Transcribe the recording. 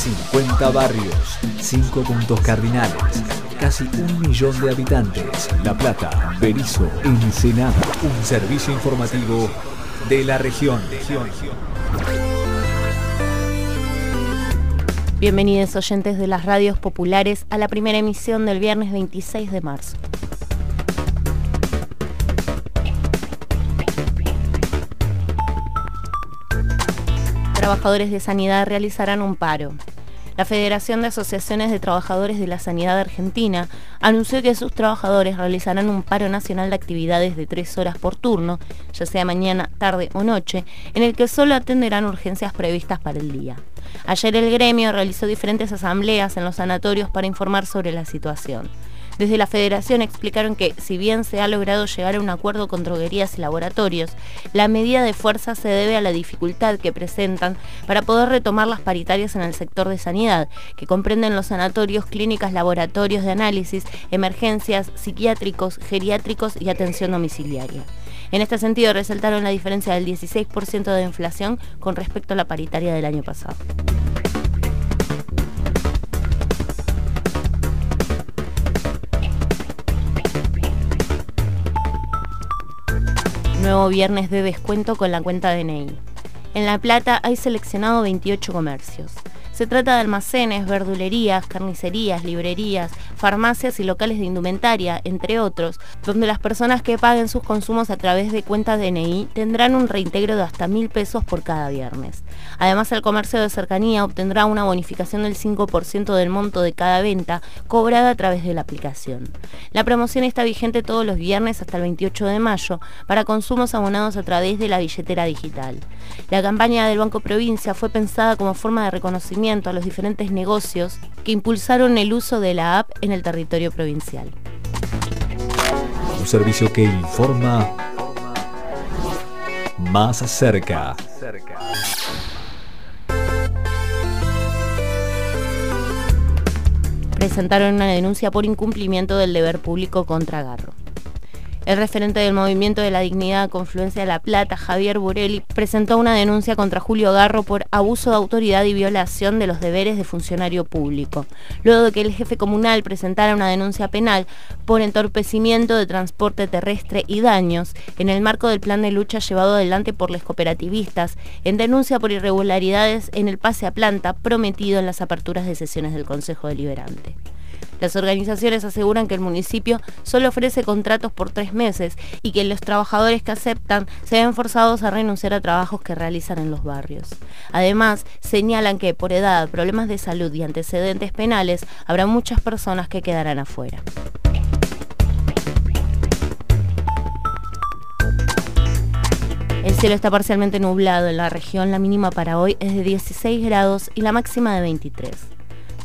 50 barrios, 5 puntos cardinales, casi un millón de habitantes. La Plata, Berizo, Ensenada. Un servicio informativo de la región. Bienvenidos oyentes de las radios populares a la primera emisión del viernes 26 de marzo. Trabajadores de sanidad realizarán un paro. La Federación de Asociaciones de Trabajadores de la Sanidad Argentina anunció que sus trabajadores realizarán un paro nacional de actividades de tres horas por turno, ya sea mañana, tarde o noche, en el que solo atenderán urgencias previstas para el día. Ayer el gremio realizó diferentes asambleas en los sanatorios para informar sobre la situación. Desde la federación explicaron que, si bien se ha logrado llegar a un acuerdo con droguerías y laboratorios, la medida de fuerza se debe a la dificultad que presentan para poder retomar las paritarias en el sector de sanidad, que comprenden los sanatorios, clínicas, laboratorios de análisis, emergencias, psiquiátricos, geriátricos y atención domiciliaria. En este sentido, resaltaron la diferencia del 16% de inflación con respecto a la paritaria del año pasado. Nuevo viernes de descuento con la cuenta DNI. En La Plata hay seleccionado 28 comercios. Se trata de almacenes, verdulerías, carnicerías, librerías, farmacias y locales de indumentaria, entre otros, donde las personas que paguen sus consumos a través de cuenta DNI tendrán un reintegro de hasta mil pesos por cada viernes. Además, el comercio de cercanía obtendrá una bonificación del 5% del monto de cada venta cobrada a través de la aplicación. La promoción está vigente todos los viernes hasta el 28 de mayo para consumos abonados a través de la billetera digital. La campaña del Banco Provincia fue pensada como forma de reconocimiento a los diferentes negocios que impulsaron el uso de la app en el territorio provincial. Un servicio que informa más cerca. Presentaron una denuncia por incumplimiento del deber público contra Garro. El referente del Movimiento de la Dignidad Confluencia de la Plata, Javier Burelli, presentó una denuncia contra Julio Garro por abuso de autoridad y violación de los deberes de funcionario público, luego de que el jefe comunal presentara una denuncia penal por entorpecimiento de transporte terrestre y daños en el marco del plan de lucha llevado adelante por los cooperativistas en denuncia por irregularidades en el pase a planta prometido en las aperturas de sesiones del Consejo Deliberante. Las organizaciones aseguran que el municipio solo ofrece contratos por tres meses y que los trabajadores que aceptan se ven forzados a renunciar a trabajos que realizan en los barrios. Además, señalan que por edad, problemas de salud y antecedentes penales, habrá muchas personas que quedarán afuera. El cielo está parcialmente nublado en la región, la mínima para hoy es de 16 grados y la máxima de 23.